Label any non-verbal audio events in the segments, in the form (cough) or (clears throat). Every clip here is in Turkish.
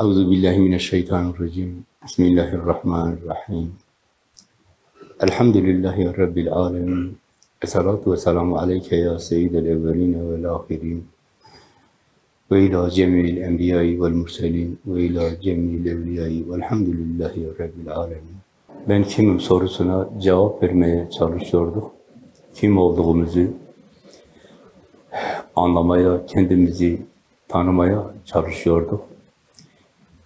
Euzu billahi mineşşeytanirracim. Bismillahirrahmanirrahim. Elhamdülillahi rabbil alamin. Esselatu vesselamu aleyke ya seyyidel evvelin ve'l ahirin. Ve ila cemil enbiyayı vel murselin ve ila cemil evliyayı velhamdülillahi rabbil alamin. Ben kimim sorusuna cevap vermeye çalışıyorduk. Kim olduğumuzu anlamaya, kendimizi tanımaya çalışıyorduk.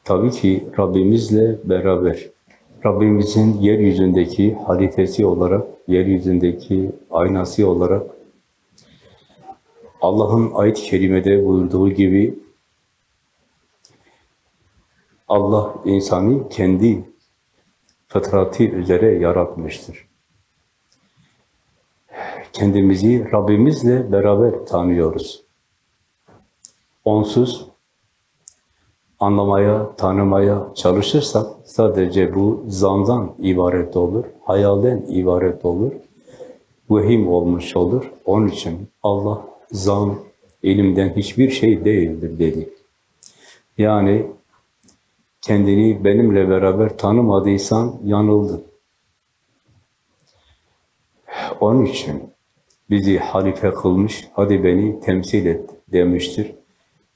Tabii ki Rabbimizle beraber, Rabbimizin yeryüzündeki halifesi olarak, yeryüzündeki aynası olarak, Allah'ın ayet-i kerimede buyurduğu gibi, Allah insanı kendi fıtratı üzere yaratmıştır. Kendimizi Rabbimizle beraber tanıyoruz. Onsuz anlamaya, tanımaya çalışırsak sadece bu zandan ibaret olur, hayalden ibaret olur, vehim olmuş olur. Onun için Allah zan, ilimden hiçbir şey değildir dedi. Yani kendini benimle beraber tanımadıysan yanıldın. Onun için bizi halife kılmış, hadi beni temsil et demiştir.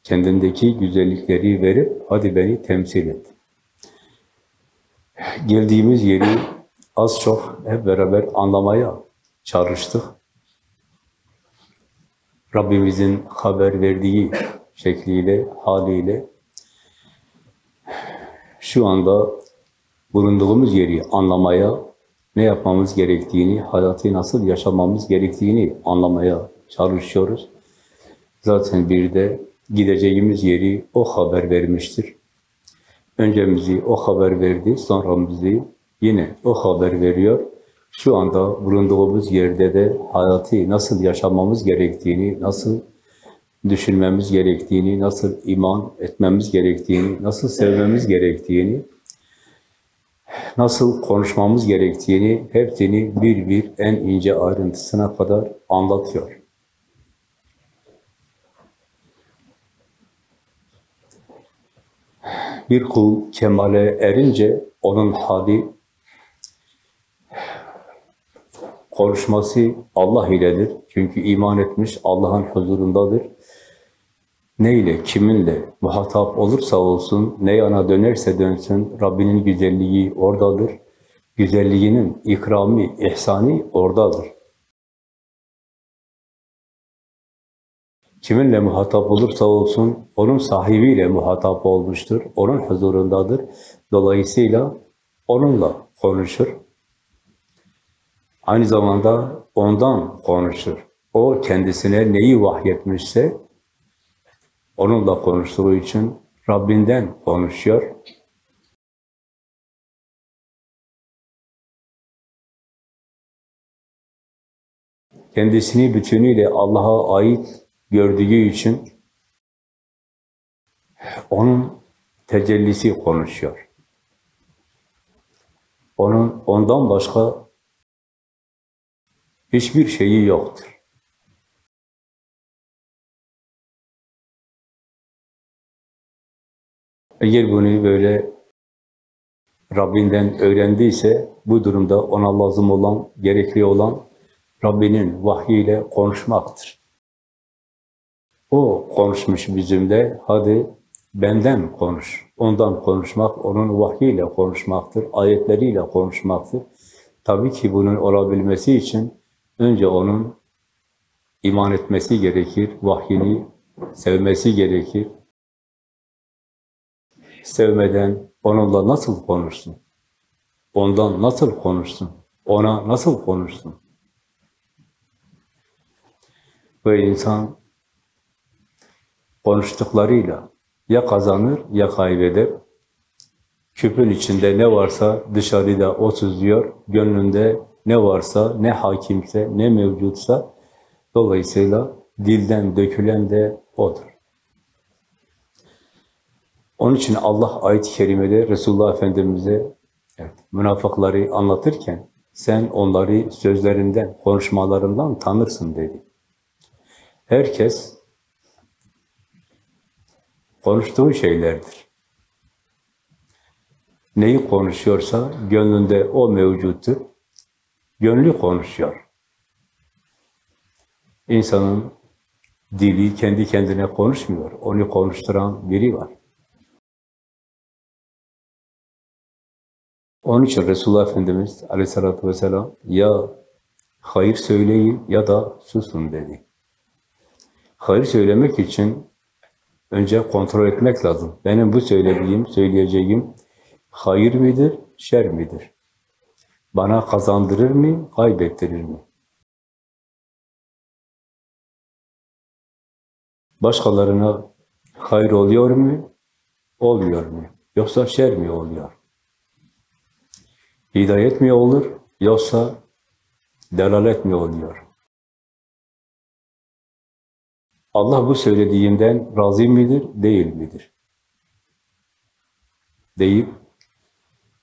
Kendindeki güzellikleri verip, hadi beni temsil et. Geldiğimiz yeri az çok hep beraber anlamaya çalıştık. Rabbimizin haber verdiği şekliyle, haliyle şu anda bulunduğumuz yeri anlamaya, ne yapmamız gerektiğini, hayatı nasıl yaşamamız gerektiğini anlamaya çalışıyoruz. Zaten bir de gideceğimiz yeri o haber vermiştir. Önce bizi o haber verdi, sonra bizi yine o haber veriyor. Şu anda bulunduğumuz yerde de hayatı nasıl yaşamamız gerektiğini, nasıl düşünmemiz gerektiğini, nasıl iman etmemiz gerektiğini, nasıl sevmemiz gerektiğini, nasıl konuşmamız gerektiğini hepsini bir bir en ince ayrıntısına kadar anlatıyor. Bir kul kemale erince onun hali konuşması Allah iledir. Çünkü iman etmiş Allah'ın huzurundadır. Neyle, kiminle muhatap olursa olsun, ne yana dönerse dönsün, Rabbinin güzelliği oradadır. Güzelliğinin ikrami, ihsani oradadır. Kiminle muhatap olursa olsun, onun sahibiyle muhatap olmuştur, onun huzurundadır. Dolayısıyla onunla konuşur. Aynı zamanda ondan konuşur. O kendisine neyi vahyetmişse, onunla konuştuğu için Rabbinden konuşuyor. Kendisini bütünüyle Allah'a ait gördüğü için onun tecellisi konuşuyor. Onun ondan başka hiçbir şeyi yoktur. Eğer bunu böyle Rabbinden öğrendiyse bu durumda ona lazım olan, gerekli olan Rabbinin vahyiyle konuşmaktır. O konuşmuş bizimle, hadi benden konuş. Ondan konuşmak, onun vahyiyle konuşmaktır, ayetleriyle konuşmaktır. Tabii ki bunun olabilmesi için önce onun iman etmesi gerekir, vahyini sevmesi gerekir. Sevmeden onunla nasıl konuşsun? Ondan nasıl konuşsun? Ona nasıl konuşsun? Ve insan konuştuklarıyla ya kazanır ya kaybeder. Küpün içinde ne varsa dışarıda o sızıyor, gönlünde ne varsa, ne hakimse, ne mevcutsa, dolayısıyla dilden dökülen de odur. Onun için Allah ayet-i kerimede Resulullah Efendimiz'e evet, münafıkları anlatırken sen onları sözlerinden, konuşmalarından tanırsın dedi. Herkes konuştuğu şeylerdir. neyi konuşuyorsa gönlünde o mevcuttur. Gönlü konuşuyor. İnsanın dili kendi kendine konuşmuyor. Onu konuşturan biri var. Onun için Resulullah Efendimiz aleyhissalatü vesselam ya hayır söyleyin ya da susun dedi. Hayır söylemek için önce kontrol etmek lazım. Benim bu söylediğim, söyleyeceğim hayır midir, şer midir? Bana kazandırır mı, kaybettirir mi? Başkalarına hayır oluyor mu, olmuyor mu? Yoksa şer mi oluyor? Hidayet mi olur, yoksa delalet mi oluyor? Allah bu söylediğimden razı midir, değil midir? Deyip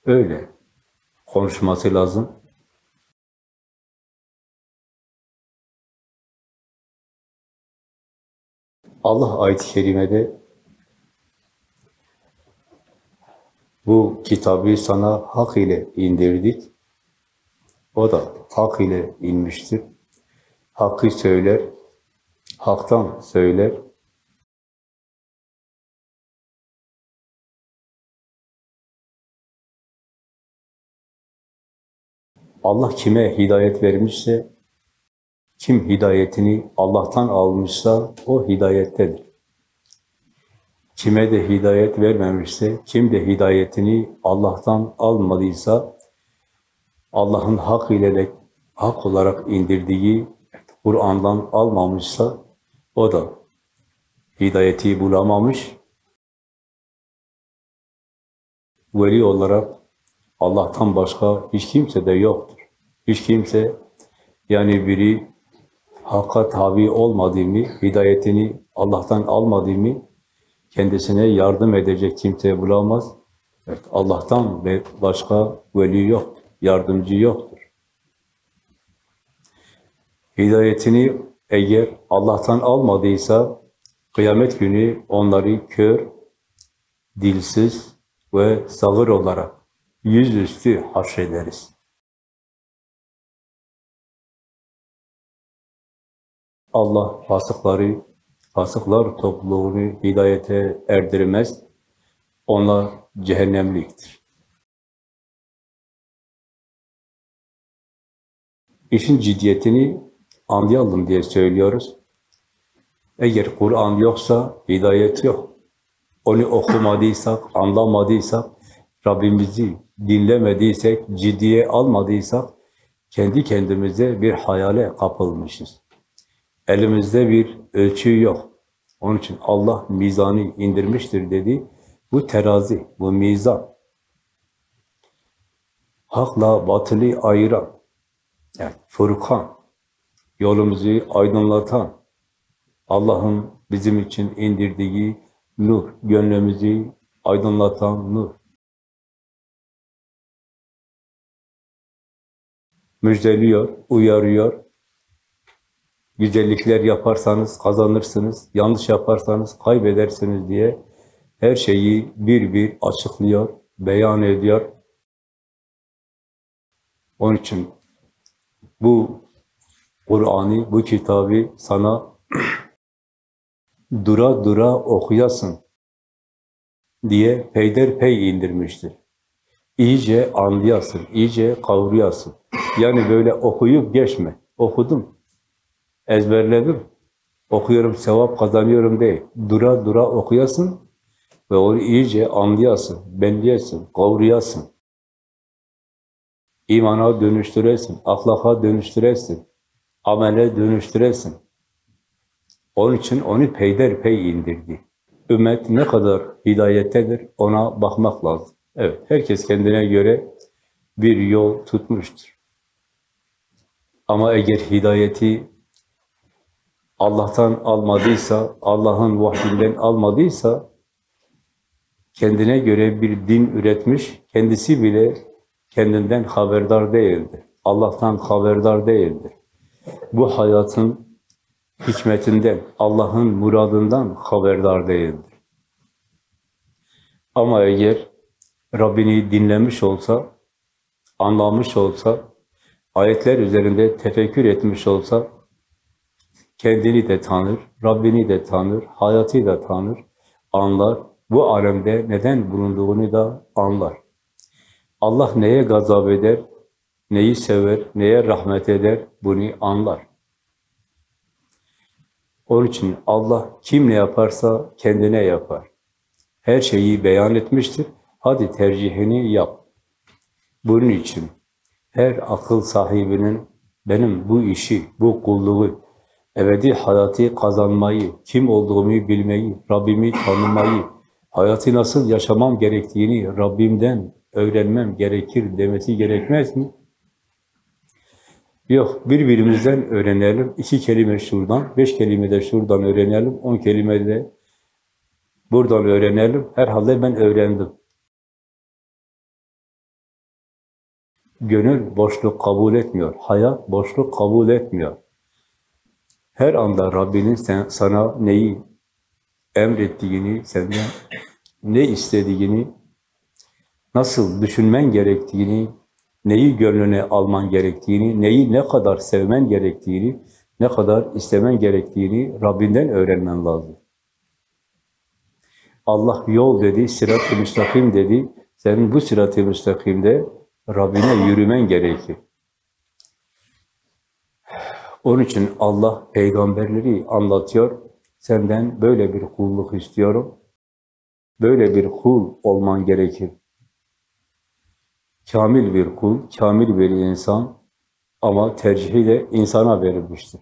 öyle konuşması lazım. Allah ayet-i kerimede bu kitabı sana hak ile indirdik. O da hak ile inmiştir. Hakkı söyler, haktan söyler. Allah kime hidayet vermişse, kim hidayetini Allah'tan almışsa o hidayettedir. Kime de hidayet vermemişse, kim de hidayetini Allah'tan almadıysa, Allah'ın hak ile hak olarak indirdiği Kur'an'dan almamışsa, o da hidayeti bulamamış, veli olarak Allah'tan başka hiç kimse de yoktur. Hiç kimse, yani biri hakka tabi olmadığımı, hidayetini Allah'tan almadığımı, kendisine yardım edecek kimse bulamaz. Evet, Allah'tan başka veli yok, yardımcı yoktur. Hidayetini eğer Allah'tan almadıysa, kıyamet günü onları kör, dilsiz ve sağır olarak yüzüstü haşrederiz. Allah fasıkları, fasıklar topluluğunu hidayete erdirmez. Onlar cehennemliktir. İşin ciddiyetini anlayalım diye söylüyoruz. Eğer Kur'an yoksa hidayet yok. Onu okumadıysak, anlamadıysak, Rabbimizi dinlemediysek, ciddiye almadıysak, kendi kendimize bir hayale kapılmışız. Elimizde bir ölçü yok. Onun için Allah mizanı indirmiştir dedi. Bu terazi, bu mizan. Hakla batılı ayıran, yani Furkan, yolumuzu aydınlatan, Allah'ın bizim için indirdiği nur, gönlümüzü aydınlatan nur. Müjdeliyor, uyarıyor. Güzellikler yaparsanız kazanırsınız, yanlış yaparsanız kaybedersiniz diye her şeyi bir bir açıklıyor, beyan ediyor. Onun için bu Kur'an'ı, bu kitabı sana (clears throat) dura dura okuyasın diye peyderpey indirmiştir. İyice anlayasın, iyice kavrayasın. Yani böyle okuyup geçme. Okudum, ezberledim, okuyorum, sevap kazanıyorum değil. Dura dura okuyasın ve onu iyice anlayasın, belleyesin, kavrayasın. İmana dönüştüresin, ahlaka dönüştüresin, amele dönüştüresin. Onun için onu peyderpey indirdi. Ümmet ne kadar hidayettedir ona bakmak lazım. Evet, herkes kendine göre bir yol tutmuştur. Ama eğer hidayeti Allah'tan almadıysa, Allah'ın vahyinden almadıysa, kendine göre bir din üretmiş, kendisi bile kendinden haberdar değildir. Allah'tan haberdar değildir. Bu hayatın hikmetinden, Allah'ın muradından haberdar değildir. Ama eğer Rabbini dinlemiş olsa, anlamış olsa, ayetler üzerinde tefekkür etmiş olsa, kendini de tanır, Rabbini de tanır, hayatı da tanır, anlar, bu alemde neden bulunduğunu da anlar. Allah neye gazap eder, neyi sever, neye rahmet eder bunu anlar. Onun için Allah kim ne yaparsa kendine yapar. Her şeyi beyan etmiştir. Hadi tercihini yap. Bunun için her akıl sahibinin benim bu işi, bu kulluğu, ebedi hayatı kazanmayı, kim olduğumu bilmeyi, Rabbimi tanımayı, hayatı nasıl yaşamam gerektiğini Rabbimden öğrenmem gerekir demesi gerekmez mi? Yok, birbirimizden öğrenelim. İki kelime şuradan, beş kelime de şuradan öğrenelim. On kelime de buradan öğrenelim. Herhalde ben öğrendim. Gönül boşluk kabul etmiyor. Hayat boşluk kabul etmiyor. Her anda Rabbinin sen, sana neyi emrettiğini, senden ne istediğini, nasıl düşünmen gerektiğini, neyi gönlüne alman gerektiğini, neyi ne kadar sevmen gerektiğini, ne kadar istemen gerektiğini Rabbinden öğrenmen lazım. Allah yol dedi, sirat-ı müstakim dedi. Senin bu sirat-ı müstakimde Rabbine yürümen gerekir. Onun için Allah peygamberleri anlatıyor. Senden böyle bir kulluk istiyorum. Böyle bir kul olman gerekir. Kamil bir kul, kamil bir insan ama tercihi de insana verilmiştir.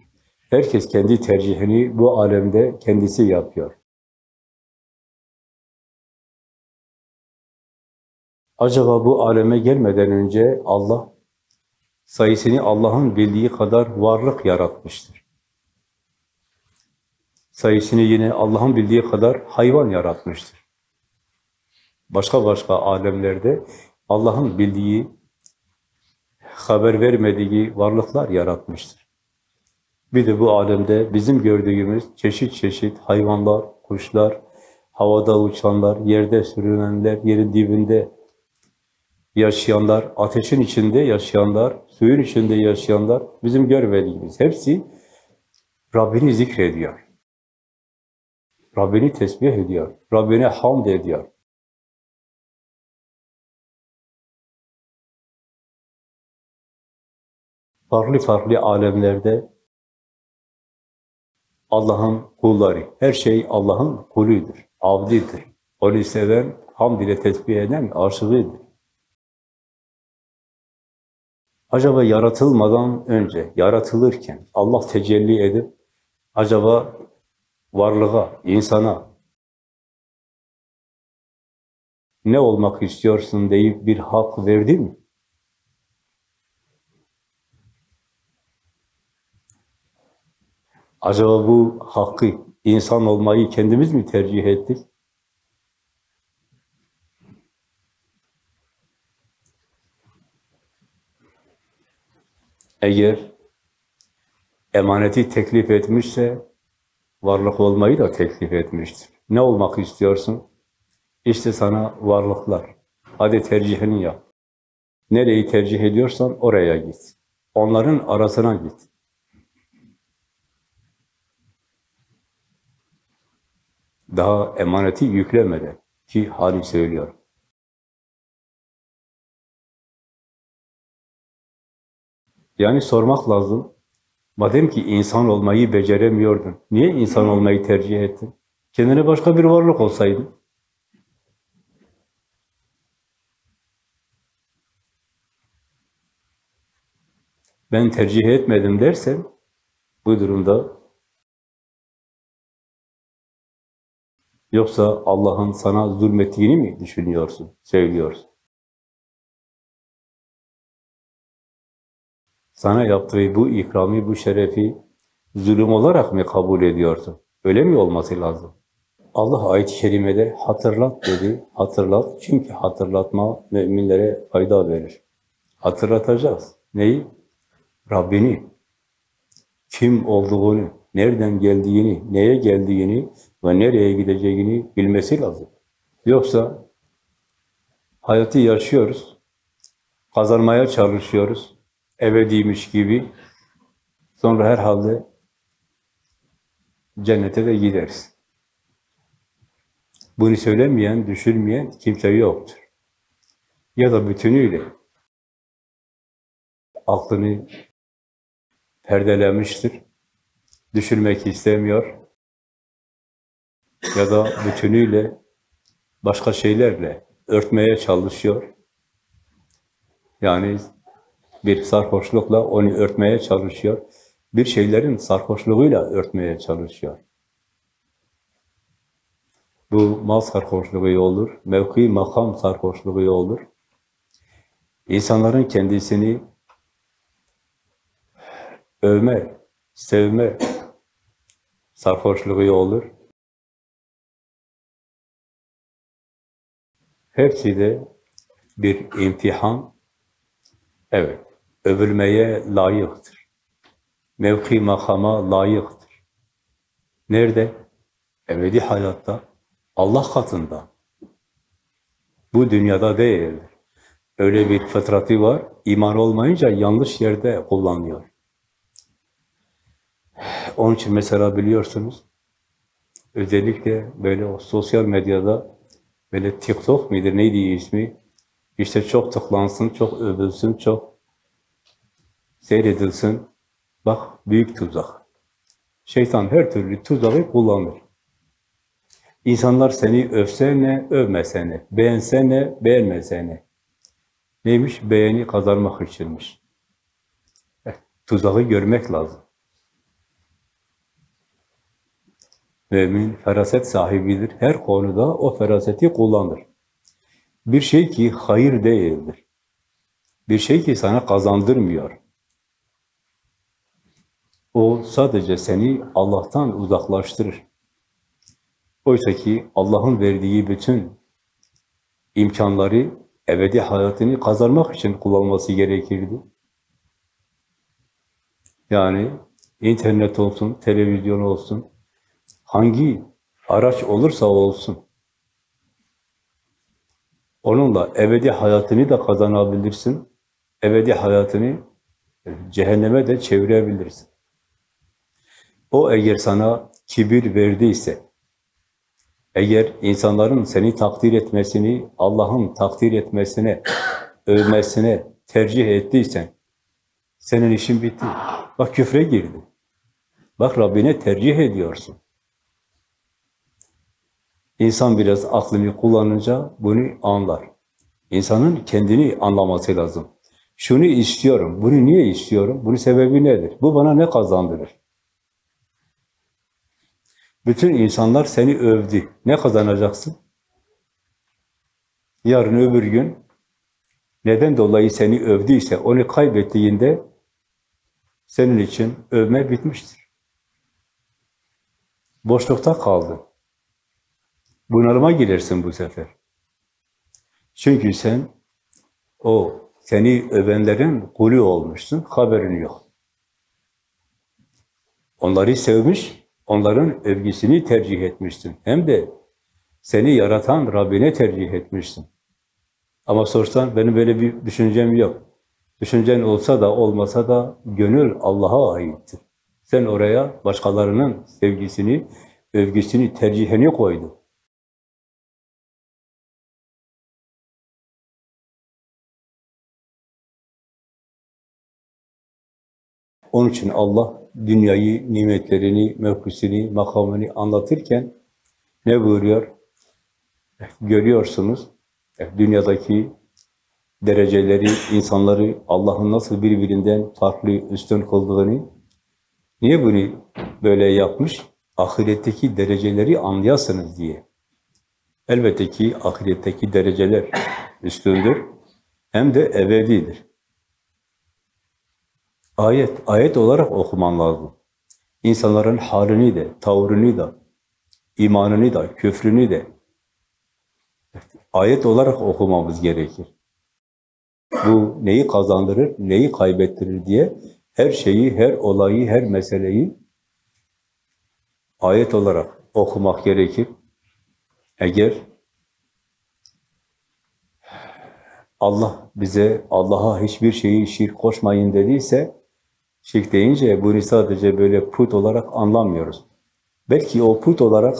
Herkes kendi tercihini bu alemde kendisi yapıyor. Acaba bu aleme gelmeden önce Allah sayısını Allah'ın bildiği kadar varlık yaratmıştır. Sayısını yine Allah'ın bildiği kadar hayvan yaratmıştır. Başka başka alemlerde Allah'ın bildiği, haber vermediği varlıklar yaratmıştır. Bir de bu alemde bizim gördüğümüz çeşit çeşit hayvanlar, kuşlar, havada uçanlar, yerde sürünenler, yerin dibinde yaşayanlar, ateşin içinde yaşayanlar, suyun içinde yaşayanlar, bizim görmediğimiz hepsi Rabbini zikrediyor. Rabbini tesbih ediyor. Rabbine hamd ediyor. Farklı farklı alemlerde Allah'ın kulları, her şey Allah'ın kuludur, abdidir. Onu seven, hamd ile tesbih eden aşığıdır. Acaba yaratılmadan önce, yaratılırken Allah tecelli edip acaba varlığa, insana ne olmak istiyorsun deyip bir hak verdi mi? Acaba bu hakkı, insan olmayı kendimiz mi tercih ettik? Eğer emaneti teklif etmişse, varlık olmayı da teklif etmiştir. Ne olmak istiyorsun? İşte sana varlıklar. Hadi tercihini yap. Nereyi tercih ediyorsan oraya git. Onların arasına git. Daha emaneti yüklemeden ki hali söylüyor. Yani sormak lazım. Madem ki insan olmayı beceremiyordun, niye insan olmayı tercih ettin? Kendine başka bir varlık olsaydın. Ben tercih etmedim dersen, bu durumda yoksa Allah'ın sana zulmettiğini mi düşünüyorsun, söylüyorsun? Sana yaptığı bu ikrami, bu şerefi zulüm olarak mı kabul ediyorsun? Öyle mi olması lazım? Allah ayet-i kerimede hatırlat dedi. Hatırlat. Çünkü hatırlatma müminlere fayda verir. Hatırlatacağız. Neyi? Rabbini. Kim olduğunu, nereden geldiğini, neye geldiğini ve nereye gideceğini bilmesi lazım. Yoksa Hayatı yaşıyoruz. Kazanmaya çalışıyoruz. Ebediymiş gibi. Sonra herhalde cennete de gideriz. Bunu söylemeyen, düşünmeyen kimse yoktur. Ya da bütünüyle aklını perdelemiştir, düşünmek istemiyor ya da bütünüyle başka şeylerle örtmeye çalışıyor. Yani bir sarhoşlukla onu örtmeye çalışıyor. Bir şeylerin sarhoşluğuyla örtmeye çalışıyor. Bu mal sarhoşluğu olur, mevki makam sarhoşluğu olur. İnsanların kendisini övme, sevme sarhoşluğu olur. Hepsi de bir imtihan. Evet, övülmeye layıktır. Mevki makama layıktır. Nerede? Ebedi hayatta, Allah katında. Bu dünyada değildir. Öyle bir fıtratı var, iman olmayınca yanlış yerde kullanıyor. Onun için mesela biliyorsunuz, özellikle böyle o sosyal medyada böyle TikTok midir neydi ismi? İşte çok tıklansın, çok övülsün, çok seyredilsin. Bak büyük tuzak. Şeytan her türlü tuzağı kullanır. İnsanlar seni övse ne, övmese ne, beğense ne, beğenmese ne. Neymiş? Beğeni kazanmak içinmiş. Tuzağı görmek lazım. Mümin feraset sahibidir. Her konuda o feraseti kullanır. Bir şey ki hayır değildir. Bir şey ki sana kazandırmıyor. O sadece seni Allah'tan uzaklaştırır. Oysa ki Allah'ın verdiği bütün imkanları ebedi hayatını kazanmak için kullanması gerekirdi. Yani internet olsun, televizyon olsun, hangi araç olursa olsun, onunla ebedi hayatını da kazanabilirsin, ebedi hayatını cehenneme de çevirebilirsin. O eğer sana kibir verdiyse, eğer insanların seni takdir etmesini, Allah'ın takdir etmesine, övmesine tercih ettiysen, senin işin bitti. Bak küfre girdi. Bak Rabbine tercih ediyorsun. İnsan biraz aklını kullanınca bunu anlar. İnsanın kendini anlaması lazım. Şunu istiyorum, bunu niye istiyorum, bunun sebebi nedir? Bu bana ne kazandırır? Bütün insanlar seni övdü. Ne kazanacaksın? Yarın öbür gün neden dolayı seni övdüyse onu kaybettiğinde senin için övme bitmiştir. Boşlukta kaldın. Bunalıma girersin bu sefer. Çünkü sen o seni övenlerin kulü olmuşsun, haberin yok. Onları sevmiş, onların övgüsünü tercih etmişsin. Hem de seni yaratan Rabbine tercih etmişsin. Ama sorsan benim böyle bir düşüncem yok. Düşüncen olsa da olmasa da gönül Allah'a aittir. Sen oraya başkalarının sevgisini, övgüsünü, tercihini koydun. Onun için Allah dünyayı, nimetlerini, mevkisini, makamını anlatırken ne buyuruyor? Görüyorsunuz, dünyadaki dereceleri, insanları Allah'ın nasıl birbirinden farklı, üstün kıldığını, niye bunu böyle yapmış? Ahiretteki dereceleri anlayasınız diye. Elbette ki ahiretteki dereceler üstündür, hem de ebedidir. Ayet, ayet olarak okuman lazım. İnsanların halini de, tavrını da, imanını da, küfrünü de ayet olarak okumamız gerekir. Bu neyi kazandırır, neyi kaybettirir diye her şeyi, her olayı, her meseleyi ayet olarak okumak gerekir. Eğer Allah bize Allah'a hiçbir şeyi şirk koşmayın dediyse, şirk deyince bunu sadece böyle put olarak anlamıyoruz. Belki o put olarak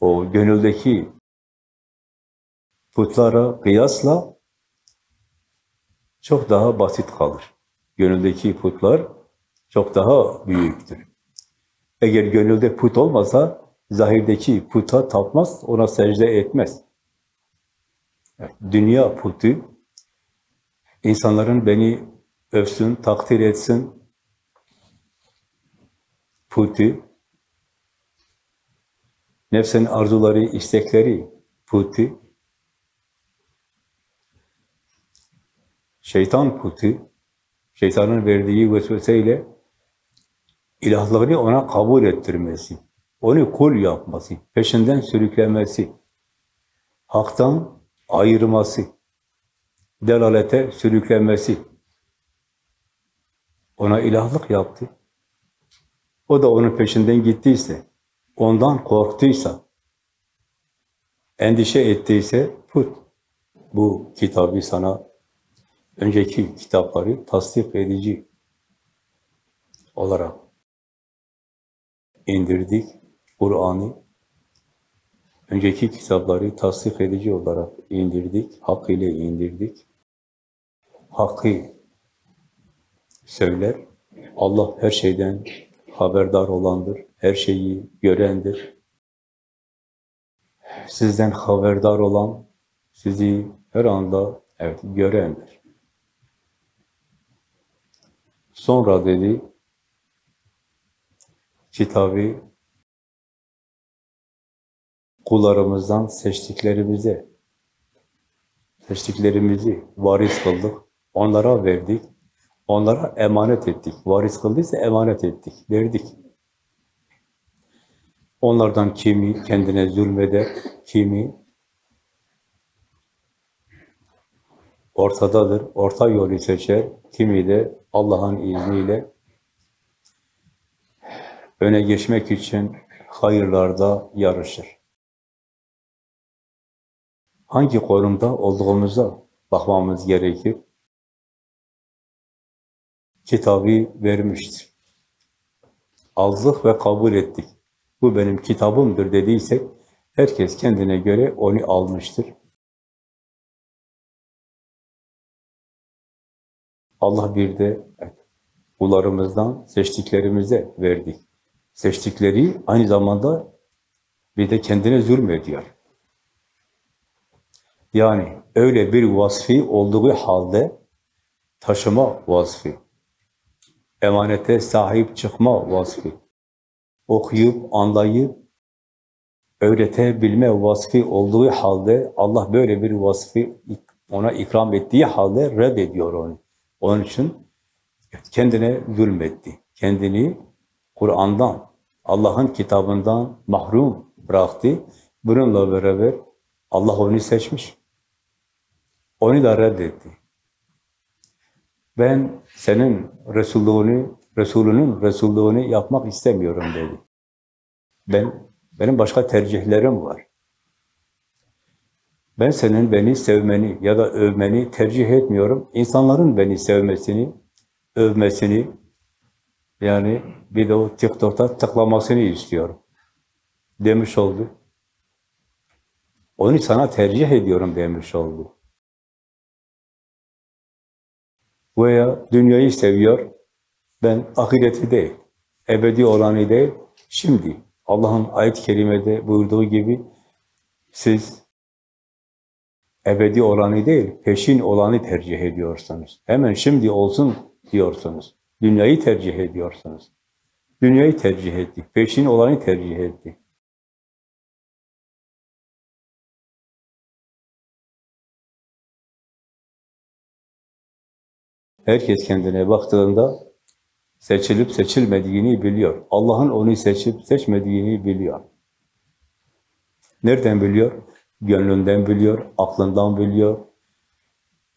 o gönüldeki putlara kıyasla çok daha basit kalır. Gönüldeki putlar çok daha büyüktür. Eğer gönülde put olmasa, zahirdeki puta tapmaz, ona secde etmez. Dünya putu, insanların beni övsün, takdir etsin putu, nefsin arzuları, istekleri putu, şeytan putu, şeytanın verdiği vesveseyle ilahlığını ona kabul ettirmesi, onu kul yapması, peşinden sürüklemesi, haktan ayırması, delalete sürüklenmesi, ona ilahlık yaptı. O da onun peşinden gittiyse, ondan korktuysa, endişe ettiyse put. Bu kitabı sana önceki kitapları tasdik edici olarak indirdik. Kur'an'ı önceki kitapları tasdik edici olarak indirdik. Hak ile indirdik. Hakkı söyler. Allah her şeyden haberdar olandır. Her şeyi görendir. Sizden haberdar olan, sizi her anda evet görendir. Sonra dedi, kitabı kullarımızdan seçtiklerimize, seçtiklerimizi varis kıldık, onlara verdik, onlara emanet ettik. Varis kıldıysa emanet ettik, verdik. Onlardan kimi kendine zulmeder, kimi ortadadır, orta yolu seçer, kimi de Allah'ın izniyle öne geçmek için hayırlarda yarışır. Hangi konumda olduğumuza bakmamız gerekir. Kitabı vermiştir. Aldık ve kabul ettik. Bu benim kitabımdır dediysek, herkes kendine göre onu almıştır. Allah bir de kullarımızdan seçtiklerimize verdik. Seçtikleri aynı zamanda bir de kendine zulmediyor. Yani öyle bir vasfi olduğu halde taşıma vasfi, emanete sahip çıkma vasfi, okuyup, anlayıp, öğretebilme vasfi olduğu halde Allah böyle bir vasfi ona ikram ettiği halde reddediyor onu. Onun için kendine zulmetti. Kendini Kur'an'dan, Allah'ın kitabından mahrum bıraktı. Bununla beraber Allah onu seçmiş. Onu da reddetti. Ben senin Resulluğunu, Resulünün Resulluğunu yapmak istemiyorum dedi. Ben, benim başka tercihlerim var. Ben senin beni sevmeni ya da övmeni tercih etmiyorum. İnsanların beni sevmesini, övmesini, yani bir de o TikTok'ta tıklamasını istiyorum. Demiş oldu. Onu sana tercih ediyorum demiş oldu. Veya dünyayı seviyor, ben ahireti değil, ebedi olanı değil, şimdi Allah'ın ayet-i kerimede buyurduğu gibi siz ebedi olanı değil, peşin olanı tercih ediyorsunuz. Hemen şimdi olsun diyorsunuz. Dünyayı tercih ediyorsunuz. Dünyayı tercih etti, peşin olanı tercih etti. Herkes kendine baktığında seçilip seçilmediğini biliyor. Allah'ın onu seçip seçmediğini biliyor. Nereden biliyor? Gönlünden biliyor, aklından biliyor,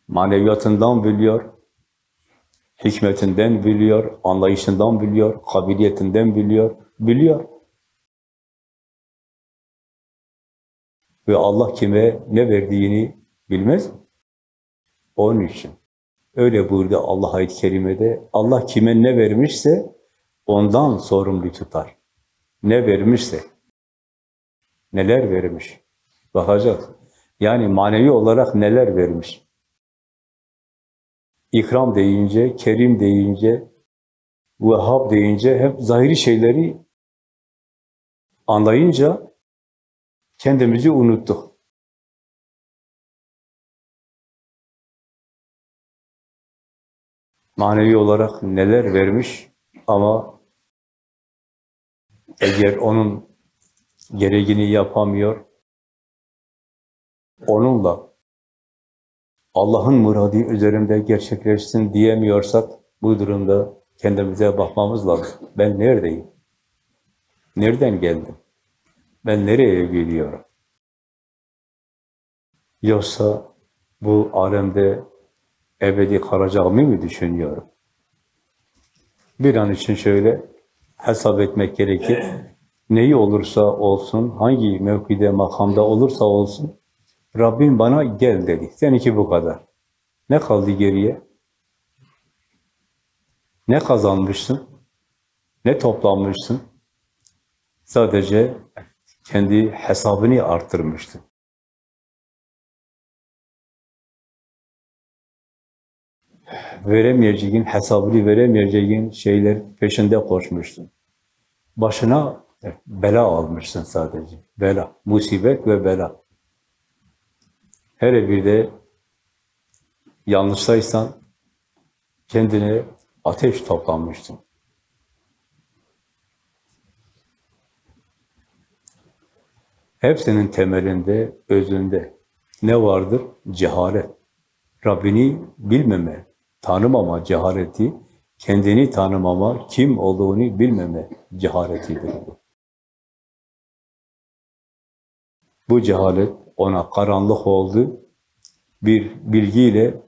maneviyatından biliyor, hikmetinden biliyor, anlayışından biliyor, kabiliyetinden biliyor, biliyor. Ve Allah kime ne verdiğini Bilmez? Onun için. Öyle buyurdu Allah ayet-i kerimede. Allah kime ne vermişse ondan sorumlu tutar. Ne vermişse. Neler vermiş. Bakacak. Yani manevi olarak neler vermiş. İkram deyince, kerim deyince, Vehhab deyince hep zahiri şeyleri anlayınca kendimizi unuttuk. Manevi olarak neler vermiş ama eğer onun gereğini yapamıyor, onunla Allah'ın muradı üzerimde gerçekleşsin diyemiyorsak bu durumda kendimize bakmamız lazım. Ben neredeyim? Nereden geldim? Ben nereye gidiyorum? Yoksa bu alemde ebedi kalacağımı mı düşünüyorum? Bir an için şöyle hesap etmek gerekir. (clears throat) Neyi olursa olsun, hangi mevkide, makamda olursa olsun, Rabbim bana gel dedi. Seninki bu kadar. Ne kaldı geriye? Ne kazanmışsın? Ne toplanmışsın? Sadece kendi hesabını arttırmıştın. Veremeyeceğin, hesabını veremeyeceğin şeyler peşinde koşmuştun. Başına bela almışsın sadece. Bela, musibet ve bela. Her bir de yanlıştaysan kendine ateş toplanmıştın. Hepsinin temelinde, özünde ne vardır? Cehalet. Rabbini bilmeme, tanımama cehaleti, kendini tanımama, kim olduğunu bilmeme cehaletidir bu. Bu cehalet ona karanlık oldu. Bir bilgiyle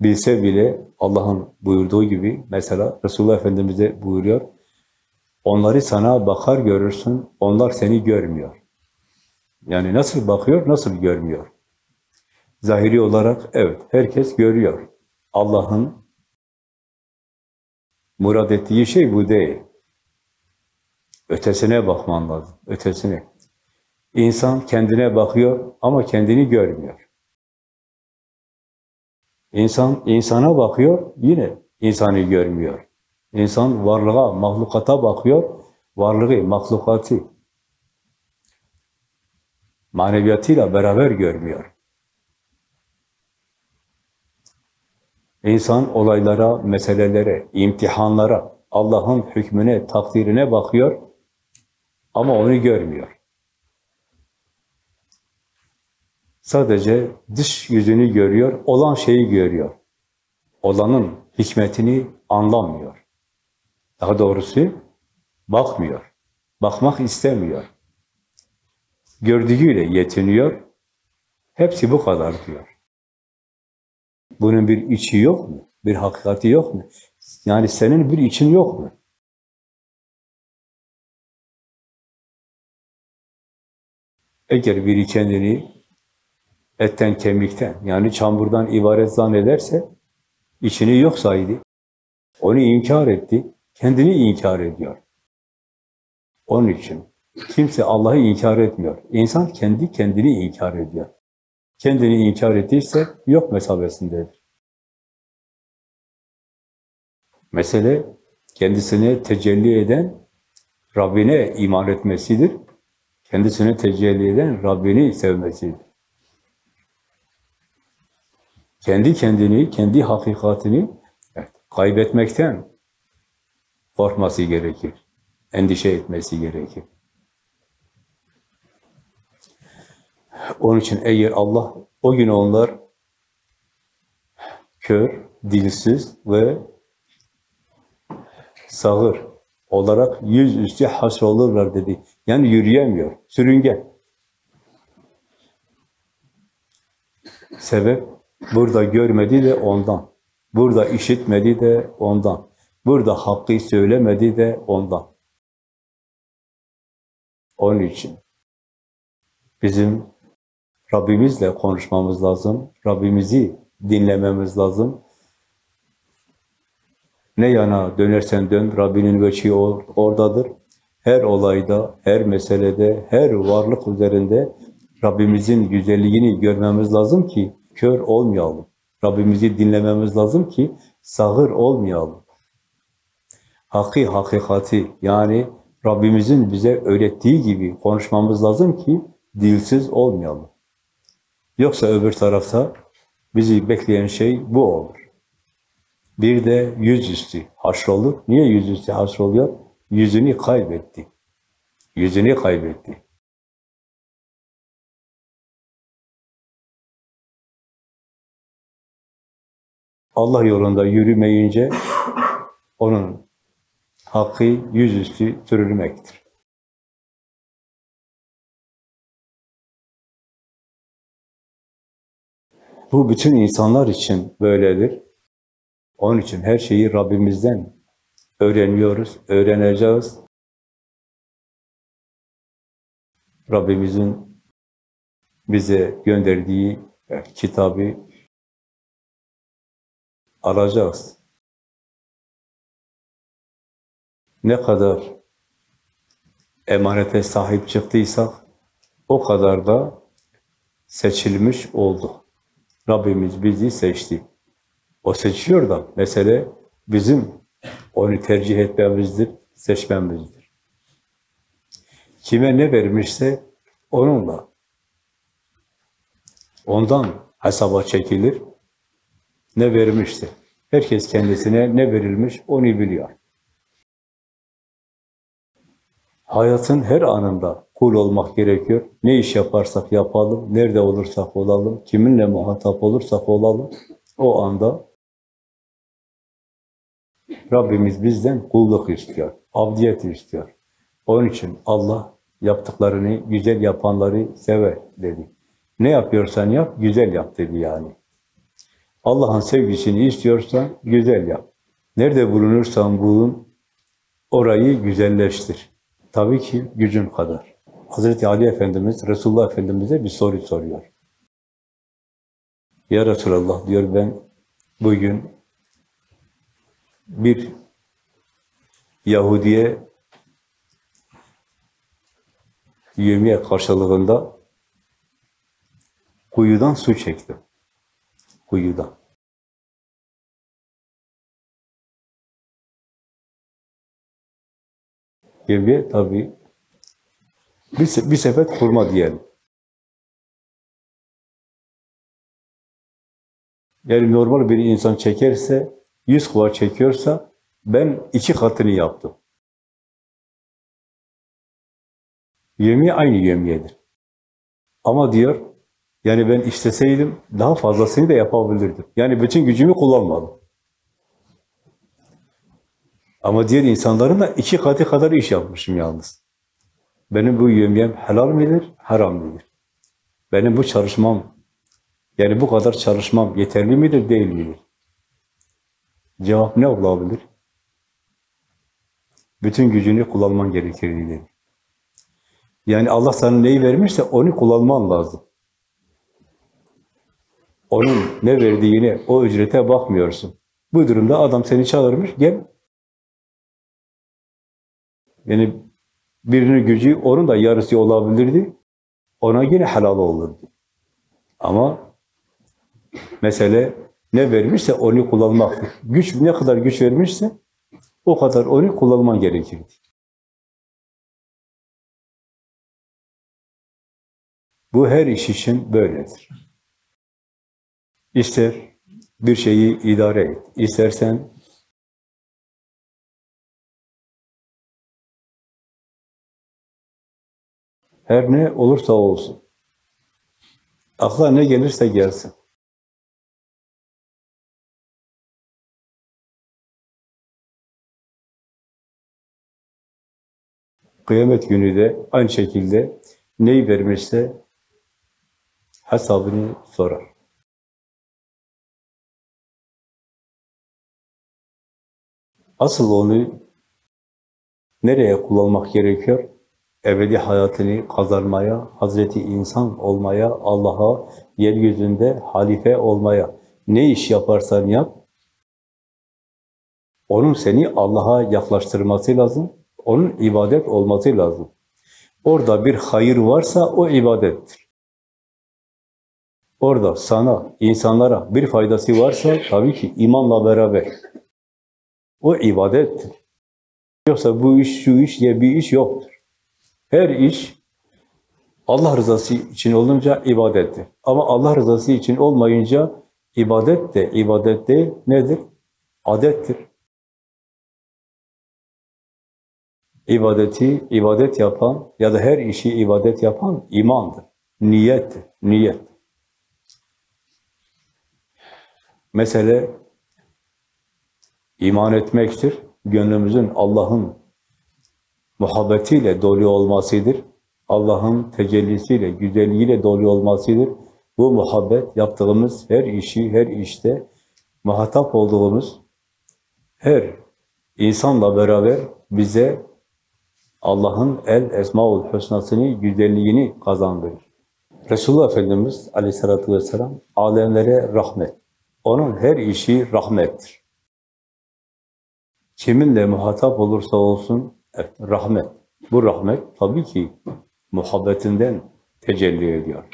bilse bile Allah'ın buyurduğu gibi mesela Resulullah Efendimiz de buyuruyor. Onları sana bakar görürsün, onlar seni görmüyor. Yani nasıl bakıyor, nasıl görmüyor? Zahiri olarak evet, herkes görüyor. Allah'ın murad ettiği şey bu değil. Ötesine bakman lazım, ötesine. İnsan kendine bakıyor ama kendini görmüyor. İnsan insana bakıyor, yine insanı görmüyor. İnsan varlığa, mahlukata bakıyor, varlığı, mahlukatı maneviyatıyla beraber görmüyor. İnsan olaylara, meselelere, imtihanlara, Allah'ın hükmüne, takdirine bakıyor ama onu görmüyor. Sadece dış yüzünü görüyor, olan şeyi görüyor. Olanın hikmetini anlamıyor. Daha doğrusu bakmıyor. Bakmak istemiyor. Gördüğüyle yetiniyor. Hepsi bu kadar diyor. Bunun bir içi yok mu? Bir hakikati yok mu? Yani senin bir için yok mu? Eğer biri kendini etten kemikten yani çamurdan ibaret zannederse içini yok saydı. Onu inkar etti. Kendini inkar ediyor. Onun için kimse Allah'ı inkar etmiyor. İnsan kendi kendini inkar ediyor. Kendini inkar ettiyse yok mesabesindedir. Mesele kendisine tecelli eden Rabbine iman etmesidir. Kendisine tecelli eden Rabbini sevmesidir kendi kendini, kendi hakikatini kaybetmekten korkması gerekir. Endişe etmesi gerekir. Onun için eğer Allah o gün onlar kör, dilsiz ve sağır olarak yüzüstü hasrolurlar dedi. Yani yürüyemiyor, sürüngen. Sebep Burada görmedi de ondan. Burada işitmedi de ondan. Burada hakkı söylemedi de ondan. Onun için bizim Rabbimizle konuşmamız lazım. Rabbimizi dinlememiz lazım. Ne yana dönersen dön, Rabbinin veçhi oradadır. Her olayda, her meselede, her varlık üzerinde Rabbimizin güzelliğini görmemiz lazım ki kör olmayalım. Rabbimizi dinlememiz lazım ki sağır olmayalım. Hakki hakikati yani Rabbimizin bize öğrettiği gibi konuşmamız lazım ki dilsiz olmayalım. Yoksa öbür tarafta bizi bekleyen şey bu olur. Bir de yüzüstü haşrolur. Niye yüzüstü haşroluyor? Yüzünü kaybetti. Yüzünü kaybetti. Allah yolunda yürümeyince onun hakkı yüzüstü sürülmektir. Bu bütün insanlar için böyledir. Onun için her şeyi Rabbimizden öğreniyoruz, öğreneceğiz. Rabbimizin bize gönderdiği kitabı alacağız. Ne kadar emanete sahip çıktıysak o kadar da seçilmiş olduk. Rabbimiz bizi seçti. O seçiyor da mesele bizim onu tercih etmemizdir, seçmemizdir. Kime ne vermişse onunla, ondan hesaba çekilir, ne vermişse. Herkes kendisine ne verilmiş onu biliyor. Hayatın her anında kul olmak gerekiyor. Ne iş yaparsak yapalım, nerede olursak olalım, kiminle muhatap olursak olalım, o anda Rabbimiz bizden kulluk istiyor, abdiyet istiyor. Onun için Allah yaptıklarını, güzel yapanları sever dedi. Ne yapıyorsan yap, güzel yap dedi yani. Allah'ın sevgisini istiyorsan güzel yap. Nerede bulunursan bulun, orayı güzelleştir. Tabii ki gücün kadar. Hazreti Ali Efendimiz, Resulullah Efendimiz'e bir soru soruyor. Ya Resulallah diyor ben bugün bir Yahudiye yemeğe karşılığında kuyudan su çektim. Kuyudan. Yemeğe tabi bir, bir sepet kurma diyelim. Yani normal bir insan çekerse 100 kuvar çekiyorsa ben iki katını yaptım. Yemeği aynı yemeğedir. Ama diyor, yani ben isteseydim daha fazlasını da yapabilirdim. Yani bütün gücümü kullanmadım. Ama diğer insanların da iki katı kadar iş yapmışım yalnız. Benim bu yemeğim helal midir, haram midir? Benim bu çalışmam, yani bu kadar çalışmam yeterli midir, değil midir? Cevap ne olabilir? Bütün gücünü kullanman gerekir dedi. Yani Allah sana neyi vermişse onu kullanman lazım. Onun ne verdiğini, o ücrete bakmıyorsun. Bu durumda adam seni çağırmış, gel. Yani birinin gücü onun da yarısı olabilirdi. Ona yine helal olurdu. Ama mesele ne vermişse onu kullanmaktır. Güç ne kadar güç vermişse o kadar onu kullanman gerekirdi. Bu her iş için böyledir. İster bir şeyi idare et, istersen her ne olursa olsun. Akla ne gelirse gelsin. Kıyamet günü de aynı şekilde neyi vermişse hesabını sorar. Asıl onu nereye kullanmak gerekiyor? Ebedi hayatını kazanmaya, Hazreti insan olmaya, Allah'a, yeryüzünde halife olmaya ne iş yaparsan yap, onun seni Allah'a yaklaştırması lazım, onun ibadet olması lazım. Orada bir hayır varsa o ibadettir. Orada sana, insanlara bir faydası varsa tabii ki imanla beraber. O ibadettir. Yoksa bu iş, şu iş diye bir iş yoktur. Her iş Allah rızası için olunca ibadettir. Ama Allah rızası için olmayınca ibadet de ibadet değil, nedir? Adettir. İbadeti ibadet yapan ya da her işi ibadet yapan imandır. Niyettir, niyet. Mesele iman etmektir. Gönlümüzün Allah'ın muhabbetiyle dolu olmasıdır. Allah'ın tecellisiyle, güzelliğiyle dolu olmasıdır. Bu muhabbet yaptığımız her işi, her işte muhatap olduğumuz her insanla beraber bize Allah'ın el esmaul husnasını, güzelliğini kazandırır. Resulullah Efendimiz aleyhissalatü vesselam alemlere rahmet. Onun her işi rahmettir. Kiminle muhatap olursa olsun evet, rahmet. Bu rahmet tabii ki muhabbetinden tecelli ediyor.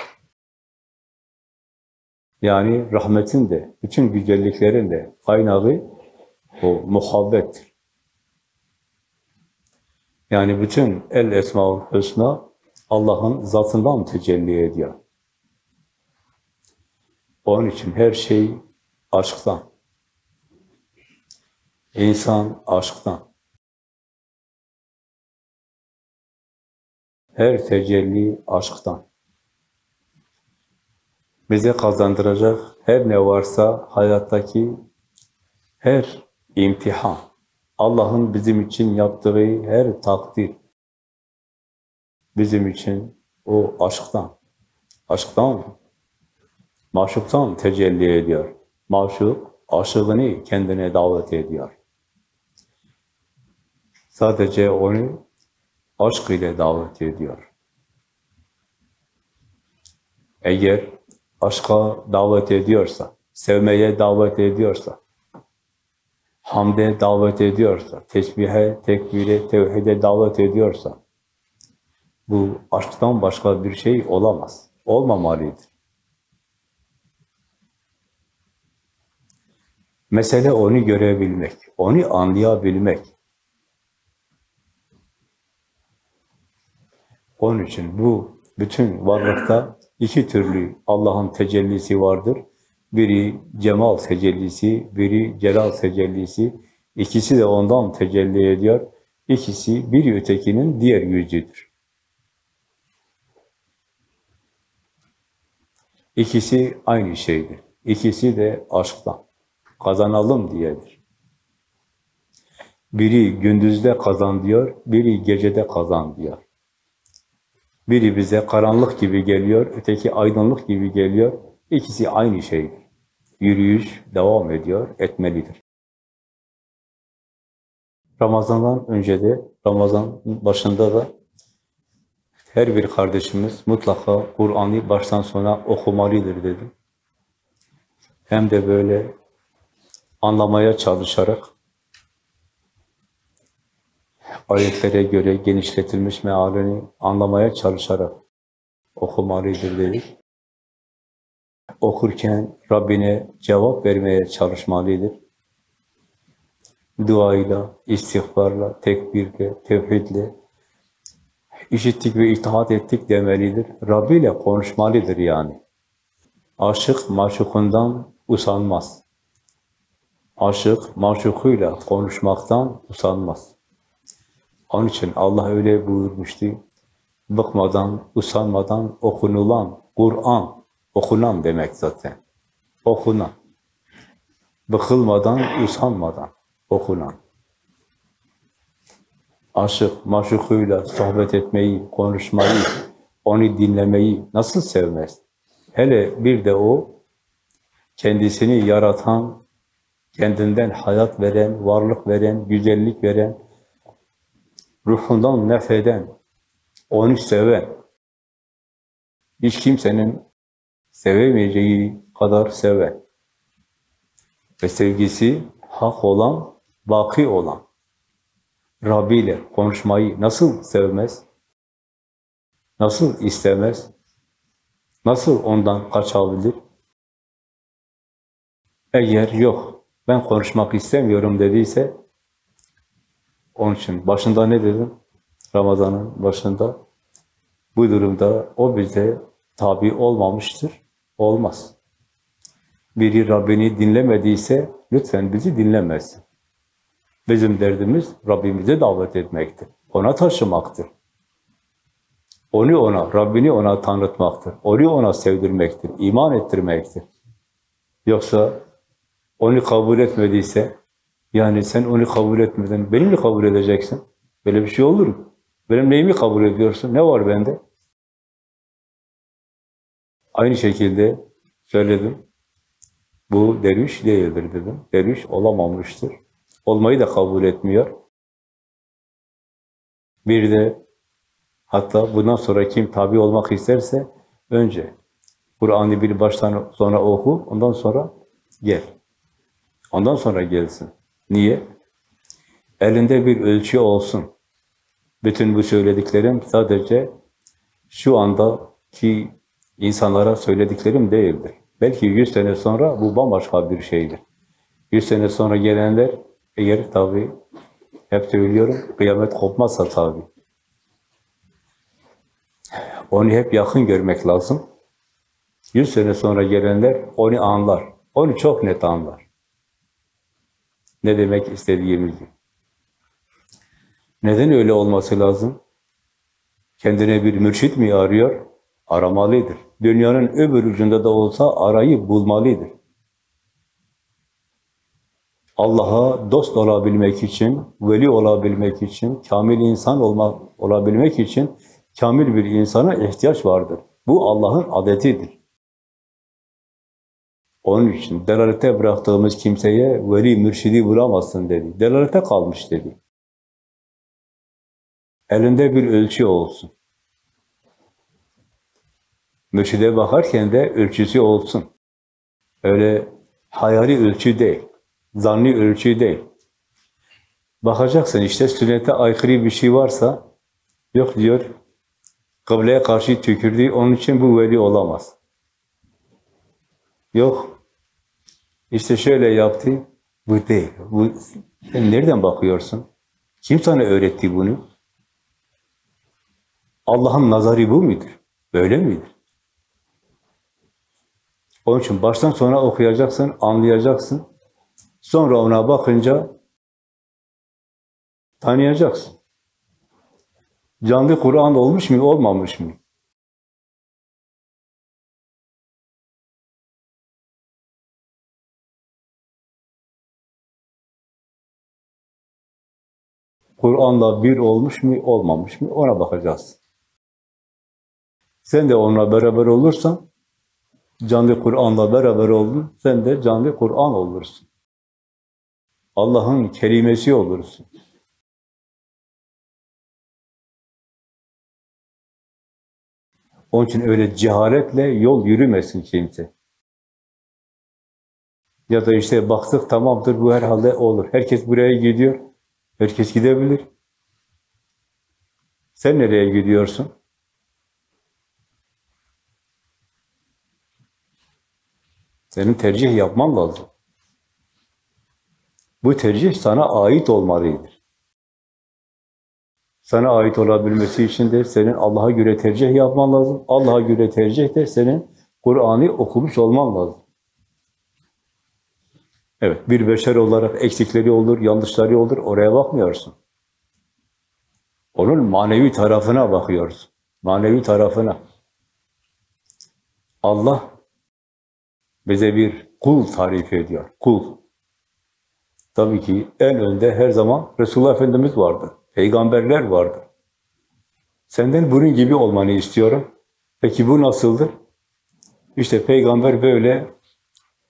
Yani rahmetin de, bütün güzelliklerin de kaynağı o muhabbettir. Yani bütün el esmaül hüsna Allah'ın zatından tecelli ediyor. Onun için her şey aşktan. İnsan aşktan. Her tecelli aşktan. Bize kazandıracak her ne varsa hayattaki her imtihan, Allah'ın bizim için yaptığı her takdir, bizim için o aşktan, aşktan, maşuktan tecelli ediyor. Maşuk, aşığını kendine davet ediyor. Sadece onu aşk ile davet ediyor. Eğer aşka davet ediyorsa, sevmeye davet ediyorsa, hamde davet ediyorsa, tesbihe, tekbire, tevhide davet ediyorsa, bu aşktan başka bir şey olamaz, olmamalıdır. Mesele onu görebilmek, onu anlayabilmek. Onun için bu bütün varlıkta iki türlü Allah'ın tecellisi vardır. Biri cemal tecellisi, biri celal tecellisi. İkisi de ondan tecelli ediyor. İkisi bir ötekinin diğer yüzüdür. İkisi aynı şeydir. İkisi de aşktan. Kazanalım diyedir. Biri gündüzde kazan diyor, biri gecede kazan diyor. Biri bize karanlık gibi geliyor, öteki aydınlık gibi geliyor. İkisi aynı şeydir. Yürüyüş devam ediyor, etmelidir. Ramazan'dan önce de, Ramazan başında da her bir kardeşimiz mutlaka Kur'an'ı baştan sona okumalıdır dedim. Hem de böyle anlamaya çalışarak ayetlere göre genişletilmiş mealini anlamaya çalışarak okumalıdır dedik. Okurken Rabbine cevap vermeye çalışmalıdır. Duayla, istiğfarla, tekbirle, tevhidle, işittik ve itaat ettik demelidir. Rabbi ile konuşmalıdır yani. Aşık maşukundan usanmaz. Aşık maşukuyla konuşmaktan usanmaz. Onun için Allah öyle buyurmuştu. Bıkmadan, usanmadan okunulan Kur'an, okunan demek zaten. Okunan. Bıkılmadan, usanmadan okunan. Aşık, maşukuyla sohbet etmeyi, konuşmayı, onu dinlemeyi nasıl sevmez? Hele bir de o, kendisini yaratan, kendinden hayat veren, varlık veren, güzellik veren, ruhundan nefeden Onu seven, hiç kimsenin sevemeyeceği kadar seven ve sevgisi hak olan, baki olan Rabbi ile konuşmayı nasıl sevmez? Nasıl istemez? Nasıl ondan kaçabilir? Eğer yok, ben konuşmak istemiyorum dediyse, onun için başında ne dedim? Ramazan'ın başında, bu durumda o bize tabi olmamıştır, olmaz. Biri Rabbini dinlemediyse, lütfen bizi dinlemesin. Bizim derdimiz Rabbimize davet etmektir, ona taşımaktır. Onu ona, Rabbini ona tanıtmaktır. Onu ona sevdirmektir, iman ettirmektir. Yoksa onu kabul etmediyse, yani sen onu kabul etmeden beni mi kabul edeceksin? Böyle bir şey olur mu? Benim neyimi kabul ediyorsun? Ne var bende? Aynı şekilde söyledim. Bu derviş değildir dedim. Derviş olamamıştır. Olmayı da kabul etmiyor. Bir de hatta bundan sonra kim tabi olmak isterse önce Kur'an'ı bir baştan sonra oku, ondan sonra gel. Ondan sonra gelsin. Niye? Elinde bir ölçü olsun. Bütün bu söylediklerim sadece şu andaki insanlara söylediklerim değildir. Belki yüz sene sonra bu bambaşka bir şeydir. Yüz sene sonra gelenler eğer tabi hep söylüyorum kıyamet kopmazsa tabi. Onu hep yakın görmek lazım. Yüz sene sonra gelenler onu anlar. Onu çok net anlar. Ne demek istediğimizi. Neden öyle olması lazım? Kendine bir mürşit mi arıyor? Aramalıdır. Dünyanın öbür ucunda da olsa arayı bulmalıdır. Allah'a dost olabilmek için, veli olabilmek için, kamil insan olmak olabilmek için kamil bir insana ihtiyaç vardır. Bu Allah'ın adetidir. Onun için delalete bıraktığımız kimseye veli mürşidi vuramazsın dedi. Delalete kalmış dedi. Elinde bir ölçü olsun. Mürşide bakarken de ölçüsü olsun. Öyle hayali ölçü değil, zanni ölçü değil. Bakacaksın işte sünnete aykırı bir şey varsa, yok diyor, kıbleye karşı tükürdü, onun için bu veli olamaz. Yok, işte şöyle yaptı, bu değil. Bu, sen nereden bakıyorsun? Kim sana öğretti bunu? Allah'ın nazarı bu mudur? Böyle midir? Onun için baştan sona okuyacaksın, anlayacaksın. Sonra ona bakınca tanıyacaksın. Canlı Kur'an olmuş mu, olmamış mı? Kur'an'la bir olmuş mu, olmamış mı? Ona bakacağız. Sen de onunla beraber olursan, canlı Kur'an'la beraber oldun, sen de canlı Kur'an olursun. Allah'ın kelimesi olursun. Onun için öyle cehaletle yol yürümesin kimse. Ya da işte baktık tamamdır bu herhalde olur. Herkes buraya gidiyor. Herkes gidebilir. Sen nereye gidiyorsun? Senin tercih yapman lazım. Bu tercih sana ait olmalıdır. Sana ait olabilmesi için de senin Allah'a göre tercih yapman lazım. Allah'a göre tercih de senin Kur'an'ı okumuş olman lazım. Evet, bir beşer olarak eksikleri olur, yanlışları olur, oraya bakmıyorsun. Onun manevi tarafına bakıyoruz. Manevi tarafına. Allah bize bir kul tarif ediyor. Kul. Tabii ki en önde her zaman Resulullah Efendimiz vardır. Peygamberler vardır. Senden bunun gibi olmanı istiyorum. Peki bu nasıldır? İşte peygamber böyle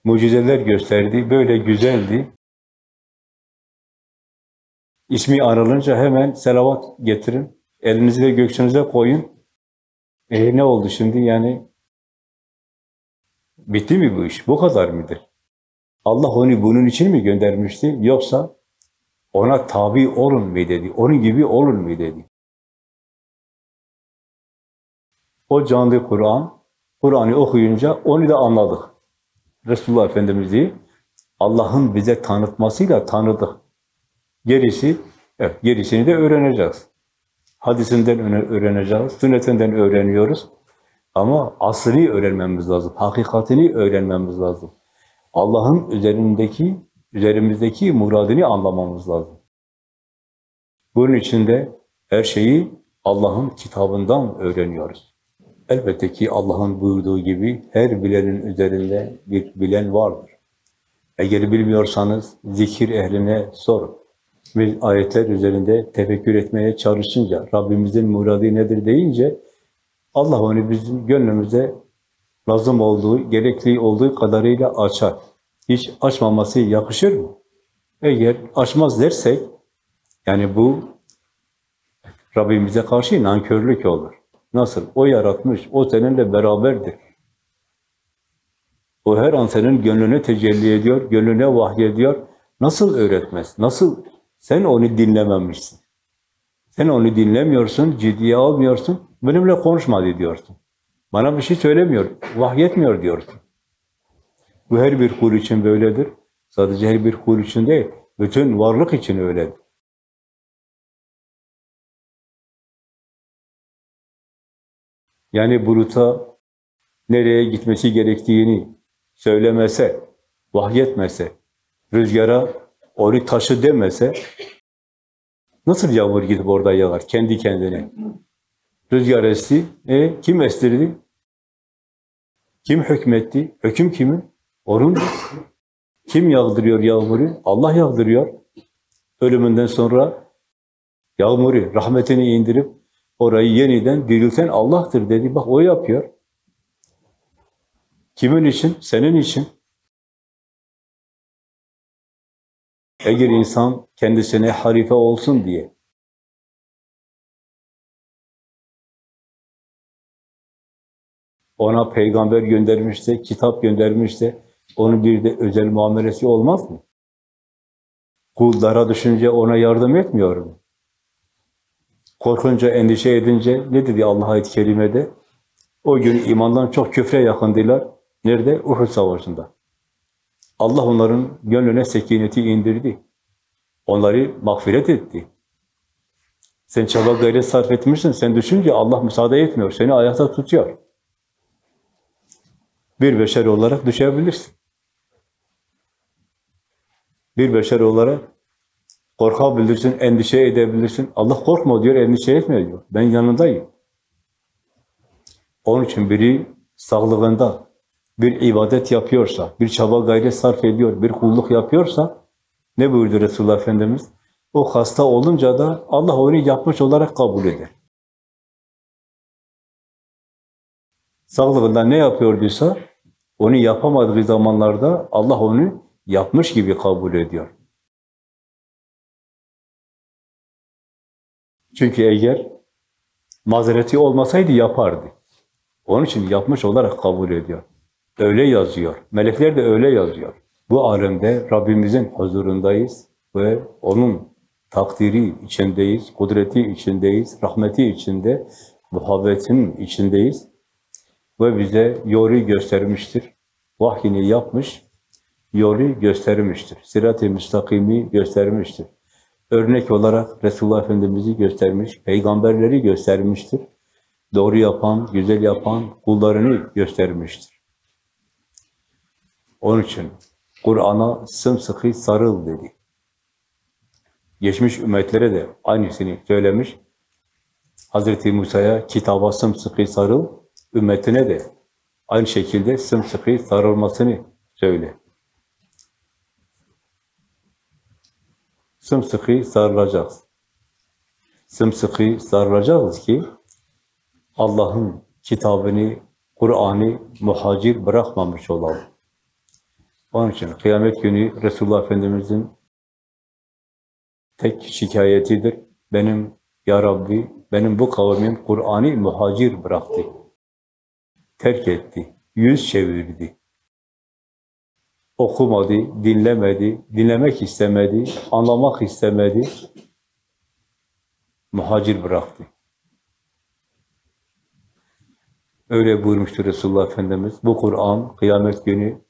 mucizeler gösterdi, böyle güzeldi. İsmi anılınca hemen selavat getirin. elinizi de göğsünüze koyun. E ne oldu şimdi yani? Bitti mi bu iş? Bu kadar mıdır? Allah onu bunun için mi göndermişti? Yoksa ona tabi olun mu dedi? Onun gibi olun mu dedi? O canlı Kur'an, Kur'an'ı okuyunca onu da anladık. Resulullah Efendimiz'i Allah'ın bize tanıtmasıyla tanıdık. Gerisi, evet, gerisini de öğreneceğiz. Hadisinden öğreneceğiz, sünnetinden öğreniyoruz. Ama aslını öğrenmemiz lazım, hakikatini öğrenmemiz lazım. Allah'ın üzerindeki, üzerimizdeki muradını anlamamız lazım. Bunun için de her şeyi Allah'ın kitabından öğreniyoruz. Elbette ki Allah'ın buyurduğu gibi her bilenin üzerinde bir bilen vardır. Eğer bilmiyorsanız zikir ehline sorun. Biz ayetler üzerinde tefekkür etmeye çalışınca, Rabbimizin muradı nedir deyince, Allah onu bizim gönlümüze lazım olduğu, gerekli olduğu kadarıyla açar. Hiç açmaması yakışır mı? Eğer açmaz dersek, yani bu Rabbimize karşı nankörlük olur. Nasıl? O yaratmış, o seninle beraberdir. O her an senin gönlüne tecelli ediyor, gönlüne vahyediyor. Nasıl öğretmez? Nasıl? Sen onu dinlememişsin. Sen onu dinlemiyorsun, ciddiye almıyorsun, benimle konuşma diyorsun. Bana bir şey söylemiyor, vahyetmiyor diyorsun. Bu her bir kul için böyledir. Sadece her bir kul için değil, bütün varlık için öyledir. Yani buluta nereye gitmesi gerektiğini söylemese, vahyetmese, rüzgara onu taşı demese, nasıl yağmur gidip orada yağar kendi kendine? Rüzgar esti, e, kim estirdi? Kim hükmetti? Hüküm kimin? Onun. Kim yağdırıyor yağmuru? Allah yağdırıyor. Ölümünden sonra yağmuru, rahmetini indirip orayı yeniden dirilten Allah'tır dedi. Bak o yapıyor. Kimin için? Senin için. Eğer insan kendisine harife olsun diye ona peygamber göndermişse, kitap göndermişse onun bir de özel muamelesi olmaz mı? Kullara düşünce ona yardım etmiyor mu? Korkunca, endişe edince ne dedi Allah ayet-i kerimede? O gün imandan çok küfre yakındılar. Nerede? Uhud Savaşı'nda. Allah onların gönlüne sekineti indirdi. Onları mağfiret etti. Sen çaba gayret sarf etmişsin, sen düşünce Allah müsaade etmiyor, seni ayakta tutuyor. Bir beşer olarak düşebilirsin. Bir beşer olarak korkabilirsin, endişe edebilirsin. Allah korkma diyor, endişe etme diyor. Ben yanındayım. Onun için biri sağlığında bir ibadet yapıyorsa, bir çaba gayret sarf ediyor, bir kulluk yapıyorsa, ne buyurdu Resulullah Efendimiz? O hasta olunca da Allah onu yapmış olarak kabul eder. Sağlığında ne yapıyorduysa, onu yapamadığı zamanlarda Allah onu yapmış gibi kabul ediyor. Çünkü eğer mazereti olmasaydı yapardı. Onun için yapmış olarak kabul ediyor. Öyle yazıyor. Melekler de öyle yazıyor. Bu alemde Rabbimizin huzurundayız ve onun takdiri içindeyiz, kudreti içindeyiz, rahmeti içinde, muhabbetin içindeyiz. Ve bize yolu göstermiştir. Vahyini yapmış, yolu göstermiştir. Sirat-i müstakimi göstermiştir. Örnek olarak Resulullah Efendimiz'i göstermiş, peygamberleri göstermiştir. Doğru yapan, güzel yapan kullarını göstermiştir. Onun için Kur'an'a sımsıkı sarıl dedi. Geçmiş ümmetlere de aynısını söylemiş. Hazreti Musa'ya kitaba sımsıkı sarıl, ümmetine de aynı şekilde sımsıkı sarılmasını söyle. Sımsıkı sarılacağız. Sımsıkı sarılacağız ki Allah'ın kitabını, Kur'an'ı muhacir bırakmamış olalım. Onun için kıyamet günü Resulullah Efendimiz'in tek şikayetidir. Benim Ya Rabbi benim bu kavmim Kur'an'ı muhacir bıraktı. Terk etti, yüz çevirdi. Okumadı, dinlemedi, dinlemek istemedi, anlamak istemedi. Muhacir bıraktı. Öyle buyurmuştur Resulullah Efendimiz. Bu Kur'an kıyamet günü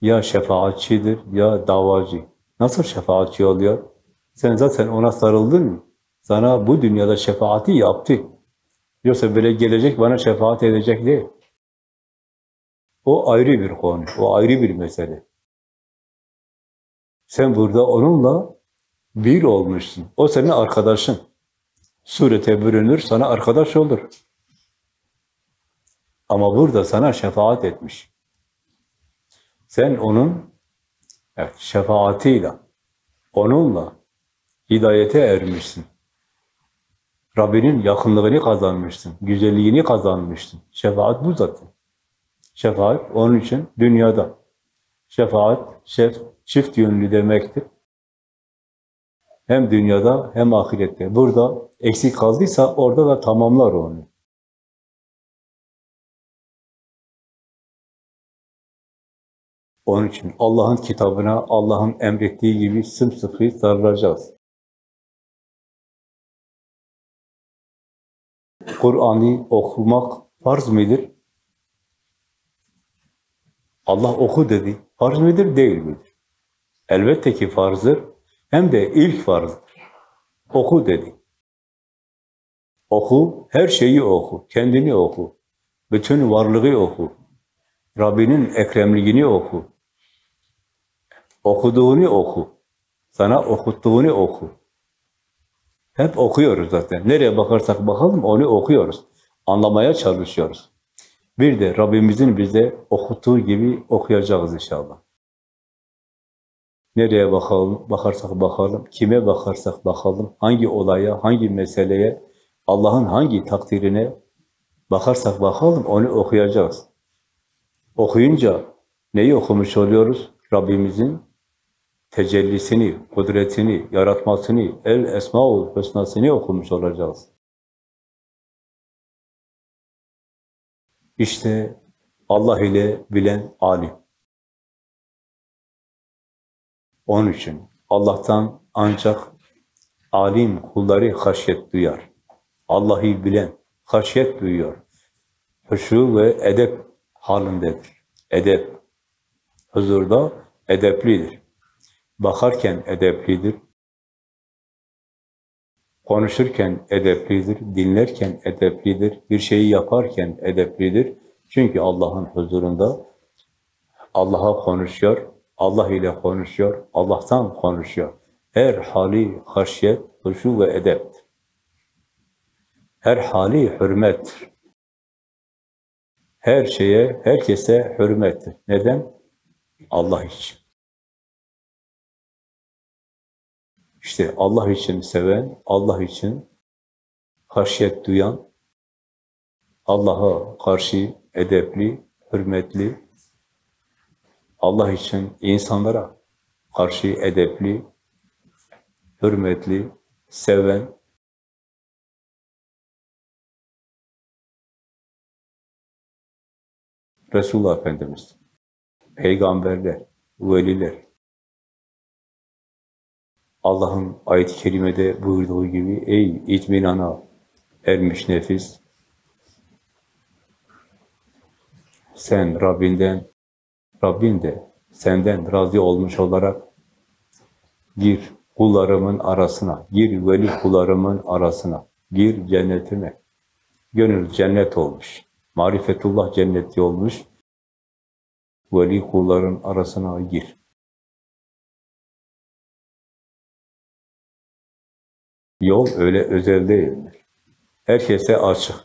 ya şefaatçidir ya davacı. Nasıl şefaatçi oluyor? Sen zaten ona sarıldın mı? Sana bu dünyada şefaati yaptı. Yoksa böyle gelecek bana şefaat edecek değil. O ayrı bir konu, o ayrı bir mesele. Sen burada onunla bir olmuşsun. O senin arkadaşın. Surete bürünür, sana arkadaş olur. Ama burada sana şefaat etmiş. Sen onun evet, şefaatiyle, onunla hidayete ermişsin. Rabbinin yakınlığını kazanmışsın, güzelliğini kazanmışsın. Şefaat bu zaten. Şefaat onun için dünyada. Şefaat, şef, çift yönlü demektir. Hem dünyada hem ahirette. Burada eksik kaldıysa orada da tamamlar onu. Onun için Allah'ın kitabına, Allah'ın emrettiği gibi sımsıkı sarılacağız. Kur'an'ı okumak farz mıdır? Allah oku dedi. Farz mıdır, değil midir? Elbette ki farzdır. Hem de ilk farzdır. Oku dedi. Oku, her şeyi oku. Kendini oku. Bütün varlığı oku. Rabbinin ekremliğini oku. Okuduğunu oku. Sana okuttuğunu oku. Hep okuyoruz zaten. Nereye bakarsak bakalım onu okuyoruz. Anlamaya çalışıyoruz. Bir de Rabbimizin bize okuttuğu gibi okuyacağız inşallah. Nereye bakalım, bakarsak bakalım, kime bakarsak bakalım, hangi olaya, hangi meseleye, Allah'ın hangi takdirine bakarsak bakalım onu okuyacağız. Okuyunca neyi okumuş oluyoruz? Rabbimizin tecellisini, kudretini, yaratmasını, el esmaul hüsnasını okumuş olacağız. İşte Allah ile bilen alim. Onun için Allah'tan ancak alim kulları haşyet duyar. Allah'ı bilen haşyet duyuyor. Huşu ve edep halindedir. Edep. Huzurda edeplidir. Bakarken edeplidir. Konuşurken edeplidir, dinlerken edeplidir, bir şeyi yaparken edeplidir. Çünkü Allah'ın huzurunda Allah'a konuşuyor, Allah ile konuşuyor, Allah'tan konuşuyor. Her hali haşyet, huşu ve edeptir. Her hali hürmettir. Her şeye, herkese hürmettir. Neden? Allah için. İşte Allah için seven, Allah için haşyet duyan, Allah'a karşı edepli, hürmetli, Allah için insanlara karşı edepli, hürmetli, seven, Resulullah Efendimiz, peygamberler, veliler, Allah'ın ayet-i kerimede buyurduğu gibi ey itminana ermiş nefis sen Rabbinden Rabbin de senden razı olmuş olarak gir kullarımın arasına, gir veli kullarımın arasına, gir cennetime. Gönül cennet olmuş. Marifetullah cenneti olmuş. Veli kulların arasına gir. Yol öyle özel değildir. Herkese açık.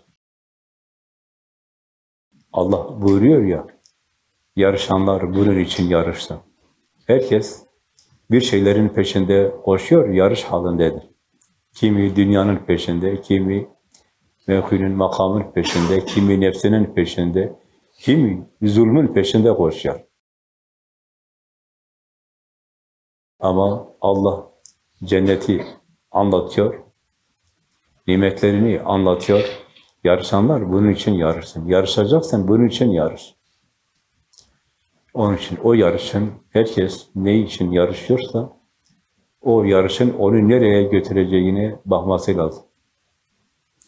Allah buyuruyor ya, yarışanlar bunun için yarışsın. Herkes bir şeylerin peşinde koşuyor, yarış halindedir. Kimi dünyanın peşinde, kimi mevkinin, makamın peşinde, kimi nefsinin peşinde, kimi zulmün peşinde koşuyor. Ama Allah cenneti anlatıyor. nimetlerini anlatıyor. Yarışanlar bunun için yarışsın. Yarışacaksan bunun için yarış. Onun için o yarışın herkes ne için yarışıyorsa o yarışın onu nereye götüreceğine bakması lazım.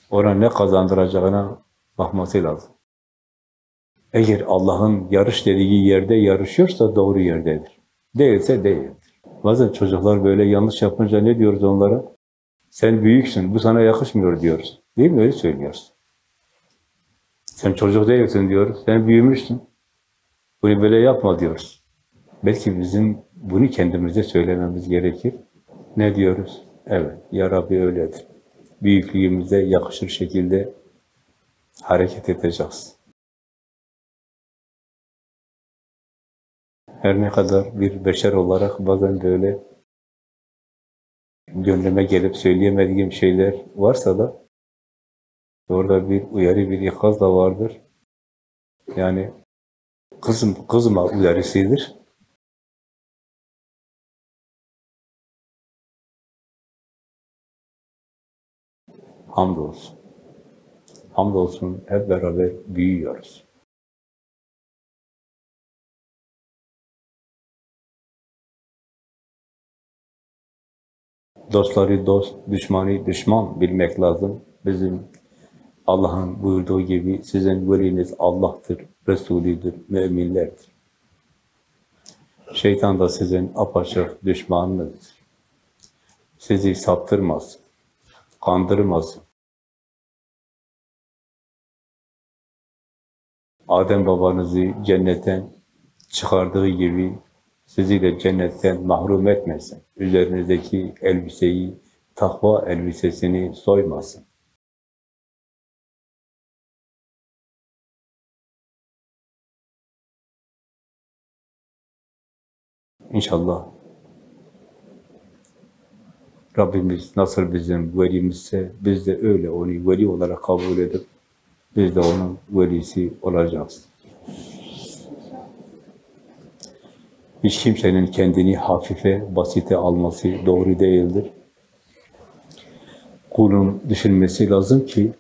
Ona ne kazandıracağına bakması lazım. Eğer Allah'ın yarış dediği yerde yarışıyorsa doğru yerdedir. Değilse değildir. Bazen çocuklar böyle yanlış yapınca ne diyoruz onlara? Sen büyüksün, bu sana yakışmıyor diyoruz. Değil mi? Öyle söylüyoruz. Sen çocuk değilsin diyoruz. Sen büyümüşsün. Bunu böyle yapma diyoruz. Belki bizim bunu kendimize söylememiz gerekir. Ne diyoruz? Evet, Ya Rabbi öyledir. Büyüklüğümüze yakışır şekilde hareket edeceğiz. Her ne kadar bir beşer olarak bazen böyle gönlüme gelip söyleyemediğim şeyler varsa da orada bir uyarı, bir ikaz da vardır. Yani kızım, kızma uyarısıdır. Hamdolsun. Hamdolsun hep beraber büyüyoruz. Dostları dost, düşmanı düşman bilmek lazım. Bizim Allah'ın buyurduğu gibi sizin veliniz Allah'tır, Resulüdür, müminlerdir. Şeytan da sizin apaçık düşmanınızdır. Sizi saptırmaz, kandırmaz. Adem babanızı cennetten çıkardığı gibi sizi de cennetten mahrum etmesin. Üzerinizdeki elbiseyi, takva elbisesini soymasın. İnşallah Rabbimiz nasıl bizim velimizse biz de öyle onu veli olarak kabul edip biz de onun velisi olacağız. Hiç kimsenin kendini hafife, basite alması doğru değildir. Kulun düşünmesi lazım ki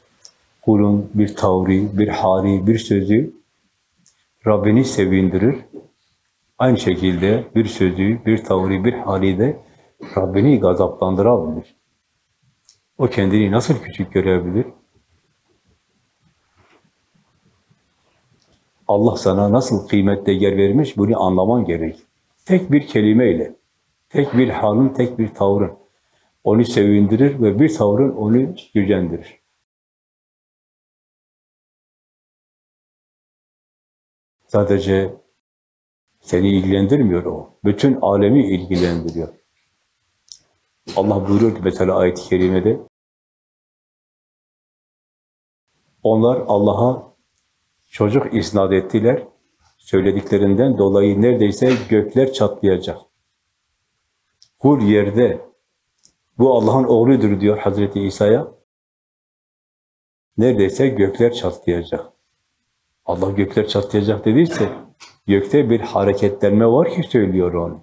kulun bir tavrı, bir hali, bir sözü Rabbini sevindirir. Aynı şekilde bir sözü, bir tavrı, bir hali de Rabbini gazaplandırabilir. O kendini nasıl küçük görebilir? Allah sana nasıl kıymet değer vermiş bunu anlaman gerek. Tek bir kelimeyle, tek bir halın, tek bir tavrın onu sevindirir ve bir tavrın onu gücendirir. Sadece seni ilgilendirmiyor o. Bütün alemi ilgilendiriyor. Allah buyuruyor ki mesela ayet-i kerimede onlar Allah'a çocuk isnat ettiler. Söylediklerinden dolayı neredeyse gökler çatlayacak. Kul yerde bu Allah'ın oğludur diyor Hazreti İsa'ya. Neredeyse gökler çatlayacak. Allah gökler çatlayacak dediyse gökte bir hareketlenme var ki söylüyor onu.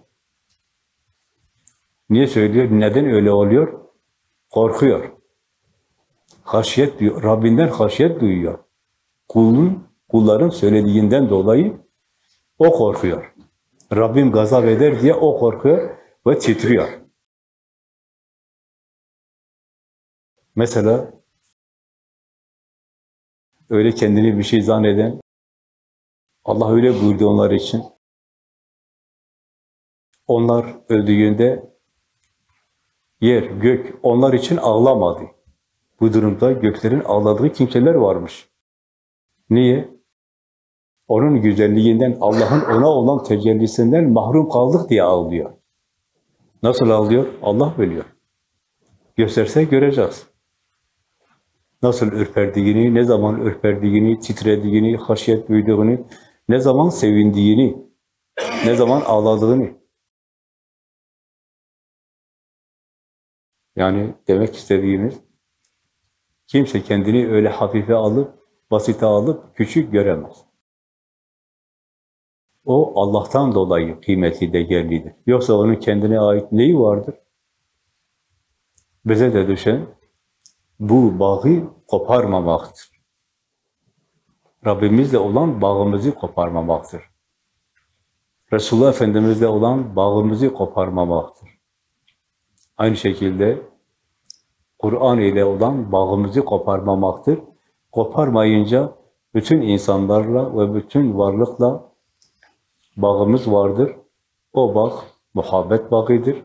Niye söylüyor? Neden öyle oluyor? Korkuyor. Haşyet duyuyor. Rabbinden haşyet duyuyor. Kulun, kulların söylediğinden dolayı o korkuyor. Rabbim gazap eder diye o korkuyor ve titriyor. Mesela öyle kendini bir şey zanneden Allah öyle buyurdu onlar için. Onlar öldüğünde yer, gök onlar için ağlamadı. Bu durumda göklerin ağladığı kimseler varmış. Niye? Onun güzelliğinden, Allah'ın ona olan tecellisinden mahrum kaldık diye ağlıyor. Nasıl ağlıyor? Allah biliyor. Gösterse göreceğiz. Nasıl ürperdiğini, ne zaman ürperdiğini, titrediğini, haşyet duyduğunu, ne zaman sevindiğini, ne zaman ağladığını. Yani demek istediğimiz, kimse kendini öyle hafife alıp, basite alıp küçük göremez. O Allah'tan dolayı kıymetli, değerlidir. Yoksa onun kendine ait neyi vardır? Bize de düşen bu bağı koparmamaktır. Rabbimizle olan bağımızı koparmamaktır. Resulullah Efendimizle olan bağımızı koparmamaktır. Aynı şekilde Kur'an ile olan bağımızı koparmamaktır. Koparmayınca bütün insanlarla ve bütün varlıkla bağımız vardır. O bağ muhabbet bağıdır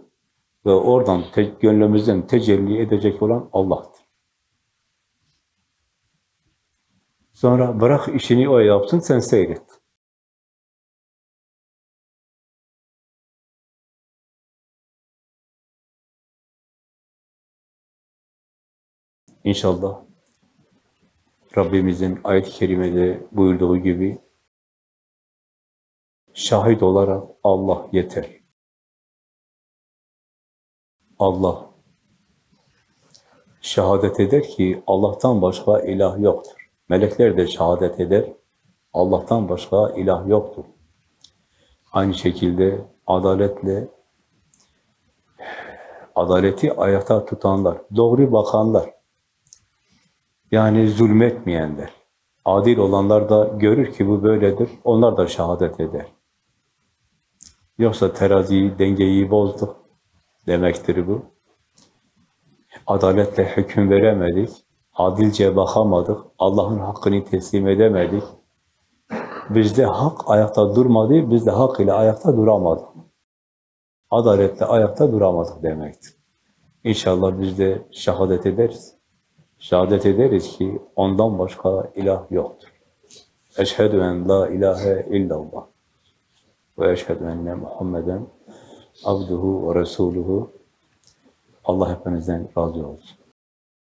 ve oradan te gönlümüzden tecelli edecek olan Allah'tır. Sonra bırak işini o yapsın, sen seyret. İnşallah Rabbimizin ayet-i kerimede buyurduğu gibi şahit olarak Allah yeter. Allah şehadet eder ki Allah'tan başka ilah yoktur. Melekler de şehadet eder. Allah'tan başka ilah yoktur. Aynı şekilde adaletle adaleti ayakta tutanlar, doğru bakanlar, yani zulmetmeyenler, adil olanlar da görür ki bu böyledir, onlar da şehadet eder. Yoksa teraziyi, dengeyi bozduk demektir bu. Adaletle hüküm veremedik, adilce bakamadık, Allah'ın hakkını teslim edemedik. Bizde hak ayakta durmadı, biz de hak ile ayakta duramadık. Adaletle ayakta duramadık demektir. İnşallah biz de şehadet ederiz. Şehadet ederiz ki ondan başka ilah yoktur. Eşhedü en la ilahe illallah ve eşhedü enne Muhammeden abduhu ve resuluhu. Allah hepinizden razı olsun.